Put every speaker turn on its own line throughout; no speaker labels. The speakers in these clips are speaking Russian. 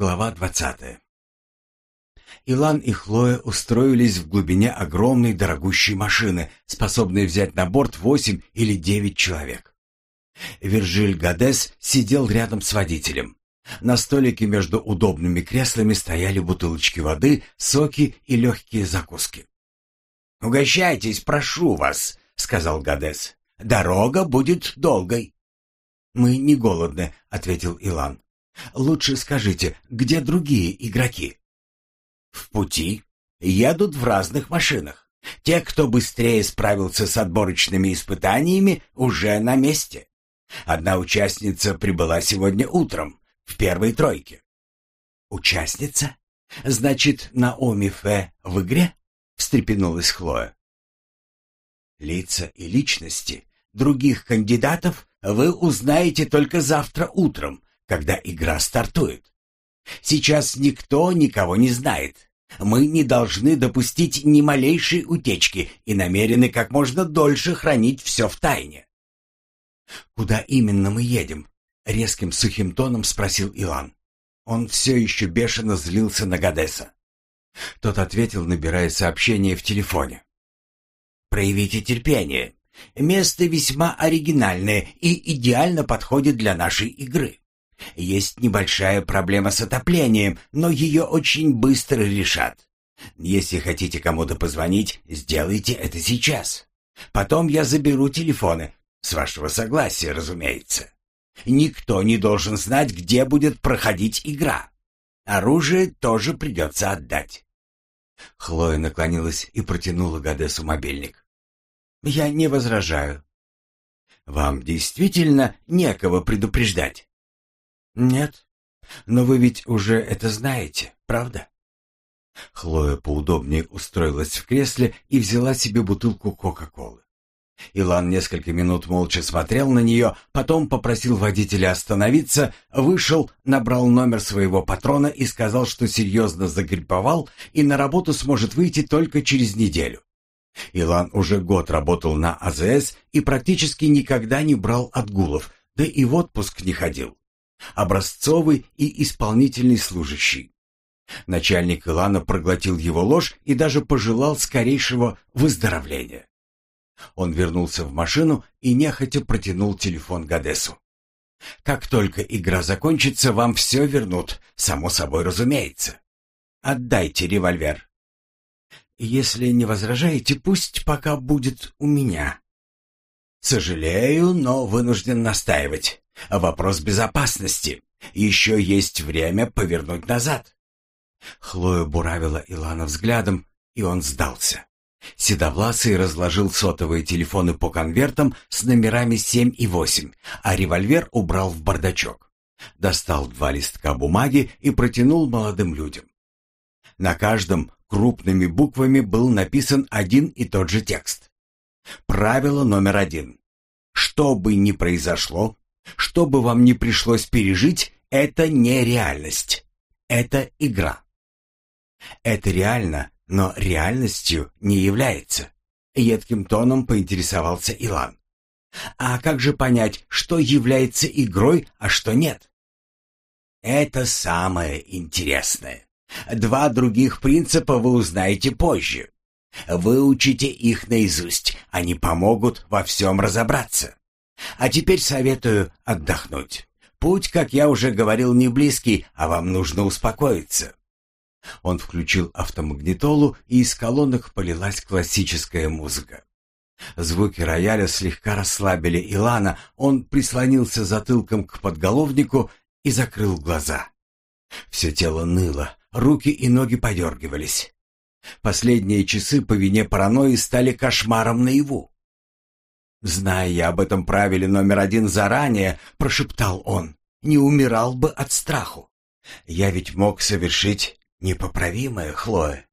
Глава двадцатая. Илан и Хлоя устроились в глубине огромной дорогущей машины, способной взять на борт восемь или девять человек. Виржиль Гадес сидел рядом с водителем. На столике между удобными креслами стояли бутылочки воды, соки и легкие закуски.
«Угощайтесь, прошу вас», — сказал Гадес. «Дорога будет долгой».
«Мы не голодны», — ответил Илан. «Лучше скажите, где другие игроки?»
«В пути. Едут в разных машинах. Те, кто быстрее справился с отборочными испытаниями, уже на месте. Одна участница прибыла сегодня утром, в первой тройке».
«Участница? Значит, Наоми Фе в игре?» — встрепенулась Хлоя. «Лица и личности других кандидатов вы узнаете только завтра утром, когда игра стартует. Сейчас никто никого не знает. Мы не должны допустить ни малейшей утечки и намерены как можно дольше хранить все в тайне. «Куда именно мы едем?» — резким сухим тоном спросил Илан. Он все еще бешено злился на Гадеса. Тот ответил, набирая сообщение в телефоне.
«Проявите терпение. Место весьма оригинальное и идеально подходит для нашей игры. Есть небольшая проблема с отоплением, но ее очень быстро решат. Если хотите кому-то позвонить, сделайте это сейчас. Потом я заберу телефоны, с вашего согласия, разумеется. Никто не должен знать, где будет проходить игра. Оружие тоже придется отдать.
Хлоя наклонилась и протянула Гадесу мобильник. «Я не возражаю». «Вам действительно некого предупреждать?» «Нет. Но вы ведь уже это знаете, правда?» Хлоя поудобнее устроилась в кресле и взяла себе бутылку Кока-Колы. Илан несколько минут молча смотрел на нее, потом попросил водителя остановиться, вышел, набрал номер своего патрона и сказал, что серьезно загриповал и на работу сможет выйти только через неделю. Илан уже год работал на АЗС и практически никогда не брал отгулов, да и в отпуск не ходил образцовый и исполнительный служащий. Начальник Илана проглотил его ложь и даже пожелал скорейшего выздоровления. Он вернулся в машину и нехотя протянул телефон Гадесу. «Как только игра закончится, вам все вернут, само собой разумеется. Отдайте револьвер». «Если не возражаете, пусть пока будет у меня». «Сожалею, но вынужден настаивать. Вопрос безопасности. Еще есть время повернуть назад. Хлоя буравила Илана взглядом, и он сдался. Седовласый разложил сотовые телефоны по конвертам с номерами 7 и 8, а револьвер убрал в бардачок. Достал два листка бумаги и протянул молодым людям. На каждом крупными буквами был написан один и тот же текст. Правило номер один. Что бы ни произошло, что бы вам ни пришлось пережить, это не реальность. Это игра. Это реально, но реальностью не является. Едким тоном поинтересовался Илан. А как же понять, что является игрой, а что нет? Это самое интересное. Два других принципа вы узнаете позже. Выучите их наизусть, они помогут во всем разобраться. А теперь советую отдохнуть. Путь, как я уже говорил, не близкий, а вам нужно успокоиться. Он включил автомагнитолу, и из колонок полилась классическая музыка. Звуки рояля слегка расслабили Илана, он прислонился затылком к подголовнику и закрыл глаза. Все тело ныло, руки и ноги подергивались. Последние часы по вине паранойи стали кошмаром наяву. «Зная я об этом правиле номер один заранее», — прошептал он, — «не умирал бы от страху. Я ведь мог совершить непоправимое, Хлоя.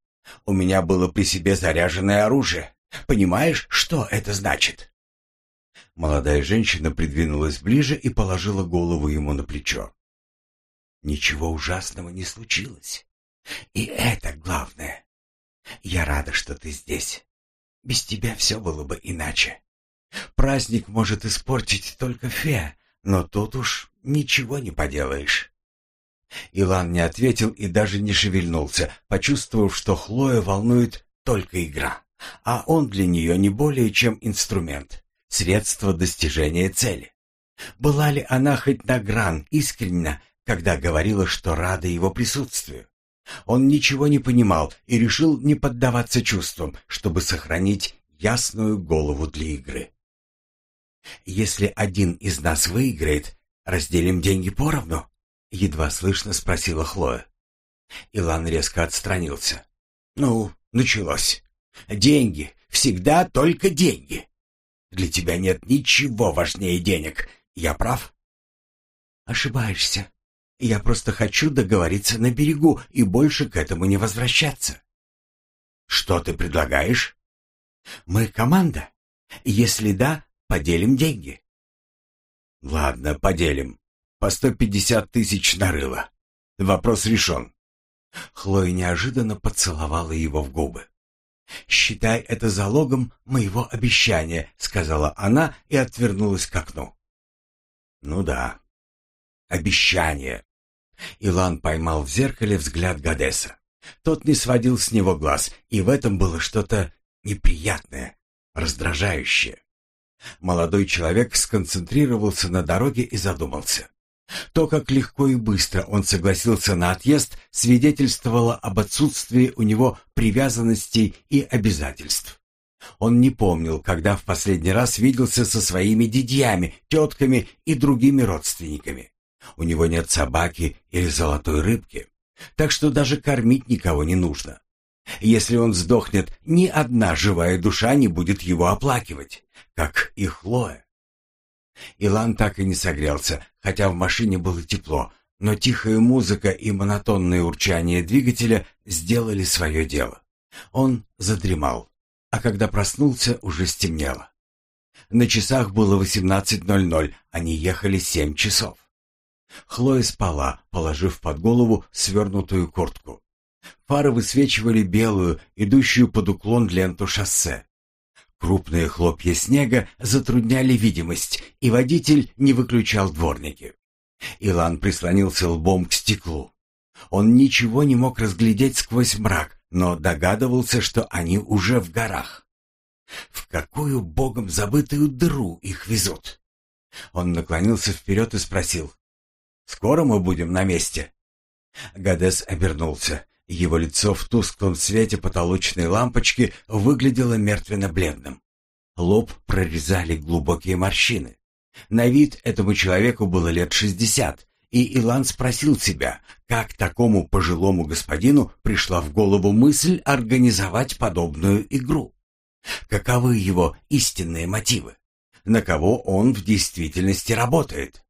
У меня было при себе заряженное оружие. Понимаешь, что это значит?» Молодая женщина придвинулась ближе и положила голову ему на плечо. «Ничего ужасного не случилось. И это главное. Я рада, что ты здесь. Без тебя все было бы иначе. Праздник может испортить только фе, но тут уж ничего не поделаешь. Илан не ответил и даже не шевельнулся, почувствовав, что Хлоя волнует только игра, а он для нее не более чем инструмент, средство достижения цели. Была ли она хоть на гран искренна, когда говорила, что рада его присутствию? Он ничего не понимал и решил не поддаваться чувствам, чтобы сохранить ясную голову для игры. «Если один из нас выиграет, разделим деньги поровну?» — едва слышно спросила Хлоя. Илан резко отстранился. «Ну, началось. Деньги. Всегда только деньги. Для тебя нет ничего важнее денег. Я прав?» «Ошибаешься. Я просто хочу договориться на берегу и больше к этому не возвращаться». «Что ты предлагаешь?» «Мы команда. Если да, поделим деньги». «Ладно, поделим. По сто пятьдесят тысяч нарыло. Вопрос решен». Хлоя неожиданно поцеловала его в губы. «Считай это залогом моего обещания», — сказала она и отвернулась к окну. «Ну да, обещание». Илан поймал в зеркале взгляд Гадеса. Тот не сводил с него глаз, и в этом было что-то неприятное, раздражающее. Молодой человек сконцентрировался на дороге и задумался. То, как легко и быстро он согласился на отъезд, свидетельствовало об отсутствии у него привязанностей и обязательств. Он не помнил, когда в последний раз виделся со своими дядьями, тетками и другими родственниками. У него нет собаки или золотой рыбки, так что даже кормить никого не нужно. Если он сдохнет, ни одна живая душа не будет его оплакивать, как и Хлоя. Илан так и не согрелся, хотя в машине было тепло, но тихая музыка и монотонное урчание двигателя сделали свое дело. Он задремал, а когда проснулся, уже стемнело. На часах было 18.00, они ехали семь часов. Хлоя спала, положив под голову свернутую куртку. Фары высвечивали белую, идущую под уклон ленту шоссе. Крупные хлопья снега затрудняли видимость, и водитель не выключал дворники. Илан прислонился лбом к стеклу. Он ничего не мог разглядеть сквозь мрак, но догадывался, что они уже в горах. В какую богом забытую дыру их везут? Он наклонился вперед и спросил. «Скоро мы будем на месте?» Гадес обернулся. Его лицо в тусклом свете потолочной лампочки выглядело мертвенно-бледным. Лоб прорезали глубокие морщины. На вид этому человеку было лет шестьдесят, и Илан спросил себя, как такому пожилому господину пришла в голову мысль организовать подобную игру. Каковы его истинные мотивы? На кого он в действительности работает?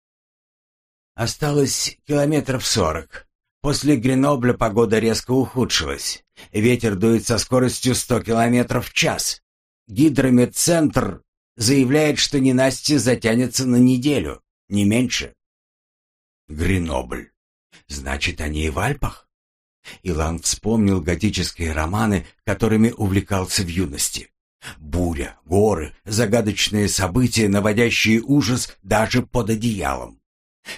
Осталось километров сорок, После Гренобля погода резко ухудшилась. Ветер дует со скоростью 100 км в час. Гидрометцентр заявляет, что ненастье затянется на неделю, не меньше. Гренобль. Значит, они и в Альпах? Илан вспомнил готические романы, которыми увлекался в юности. Буря, горы, загадочные события, наводящие ужас даже под одеялом.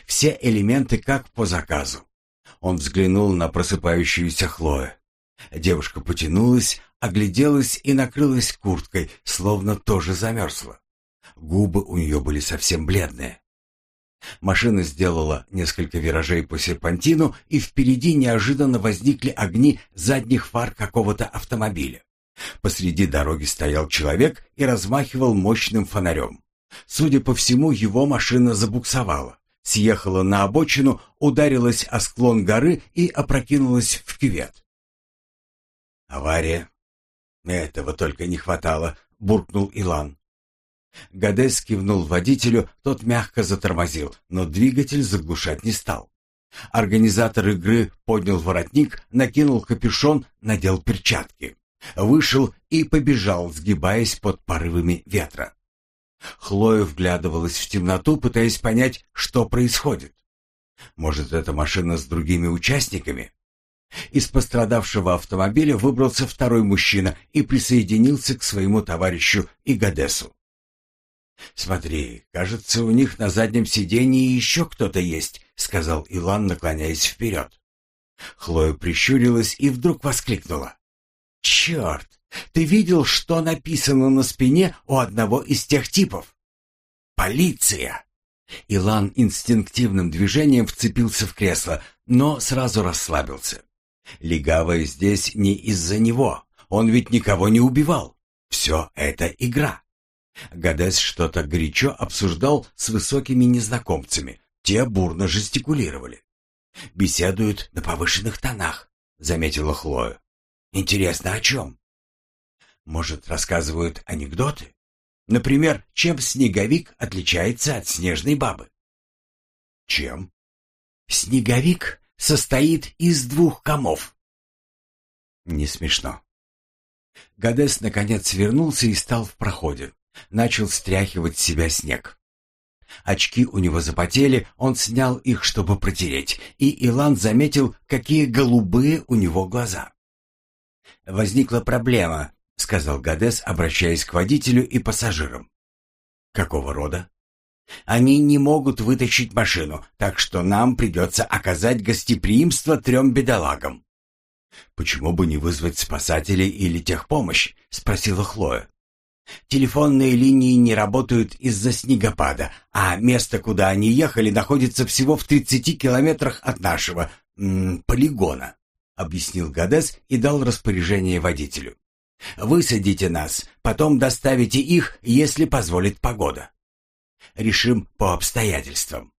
Все элементы как по заказу. Он взглянул на просыпающуюся Хлою. Девушка потянулась, огляделась и накрылась курткой, словно тоже замерзла. Губы у нее были совсем бледные. Машина сделала несколько виражей по серпантину, и впереди неожиданно возникли огни задних фар какого-то автомобиля. Посреди дороги стоял человек и размахивал мощным фонарем. Судя по всему, его машина забуксовала съехала на обочину, ударилась о склон горы и опрокинулась в кювет. «Авария. Этого только не хватало», — буркнул Илан. Гадес кивнул водителю, тот мягко затормозил, но двигатель заглушать не стал. Организатор игры поднял воротник, накинул капюшон, надел перчатки. Вышел и побежал, сгибаясь под порывами ветра. Хлоя вглядывалась в темноту, пытаясь понять, что происходит. Может, это машина с другими участниками? Из пострадавшего автомобиля выбрался второй мужчина и присоединился к своему товарищу Игадесу. «Смотри, кажется, у них на заднем сидении еще кто-то есть», — сказал Илан, наклоняясь вперед. Хлоя прищурилась и вдруг воскликнула. «Черт! Ты видел, что написано на спине у одного из тех типов? Полиция!» Илан инстинктивным движением вцепился в кресло, но сразу расслабился. Легавая здесь не из-за него. Он ведь никого не убивал. Все это игра. Гадес что-то горячо обсуждал с высокими незнакомцами. Те бурно жестикулировали. «Беседуют на повышенных тонах», — заметила Хлоя. «Интересно, о чем?» «Может, рассказывают анекдоты? Например, чем снеговик отличается от снежной бабы?» «Чем?» «Снеговик состоит из двух комов». «Не смешно». Гадес наконец вернулся и стал в проходе. Начал стряхивать с себя снег. Очки у него запотели, он снял их, чтобы протереть, и Илан заметил, какие голубые у него глаза. «Возникла проблема», — сказал Гадес, обращаясь к водителю и пассажирам. «Какого рода?» «Они не могут вытащить машину, так что нам придется оказать гостеприимство трем бедолагам». «Почему бы не вызвать спасателей или техпомощь?» — спросила Хлоя. Телефонные линии не работают из-за снегопада, а место, куда они ехали, находится всего в 30 километрах от нашего м, полигона, объяснил Гадес и дал распоряжение водителю. Высадите нас, потом доставите их, если позволит погода. Решим по обстоятельствам.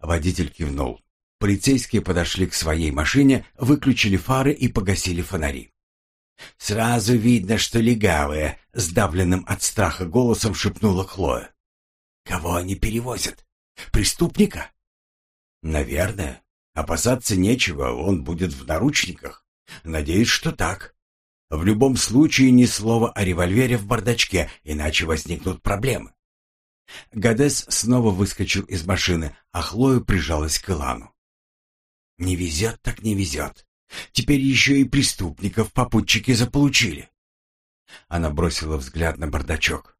Водитель кивнул. Полицейские подошли к своей машине, выключили фары и погасили фонари. «Сразу видно, что легавые», — сдавленным от страха голосом шепнула Хлоя. «Кого они перевозят? Преступника?» «Наверное. Опасаться нечего, он будет в наручниках. Надеюсь, что так. В любом случае ни слова о револьвере в бардачке, иначе возникнут проблемы». Гадес снова выскочил из машины, а Хлоя прижалась к Илану. «Не везет так не везет. Теперь еще и преступников попутчики заполучили. Она бросила взгляд на бардачок.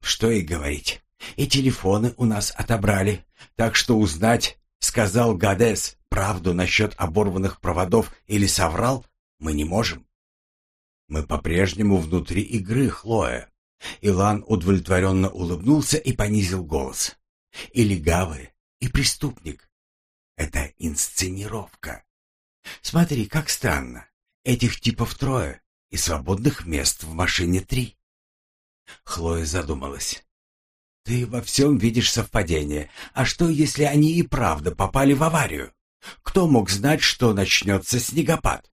Что и говорить. И телефоны у нас отобрали. Так что узнать, сказал Гадес, правду насчет оборванных проводов или соврал, мы не можем. Мы по-прежнему внутри игры, Хлоя. Илан удовлетворенно улыбнулся и понизил голос. И легавый, и преступник. Это инсценировка. Смотри, как странно. Этих типов трое, и свободных мест в машине три. Хлоя задумалась. Ты во всем видишь совпадение. А что, если они и правда попали в аварию? Кто мог знать, что начнется снегопад?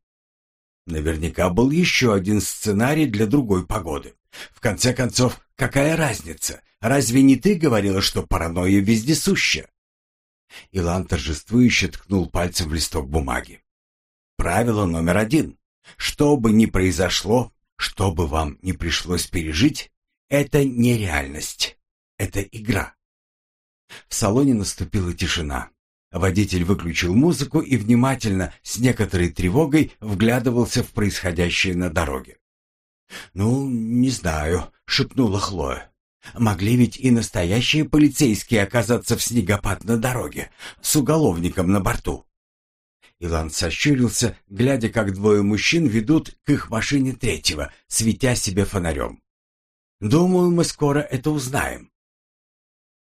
Наверняка был еще один сценарий для другой погоды. В конце концов, какая разница? Разве не ты говорила, что паранойя вездесуща? Илан торжествующе ткнул пальцем в листок бумаги. Правило номер один. Что бы ни произошло, что бы вам ни пришлось пережить, это не реальность. Это игра. В салоне наступила тишина. Водитель выключил музыку и внимательно, с некоторой тревогой, вглядывался в происходящее на дороге. «Ну, не знаю», — шепнула Хлоя. «Могли ведь и настоящие полицейские оказаться в снегопад на дороге, с уголовником на борту. Илан сощурился, глядя, как двое мужчин ведут к их машине третьего, светя себе фонарем. «Думаю, мы скоро это узнаем».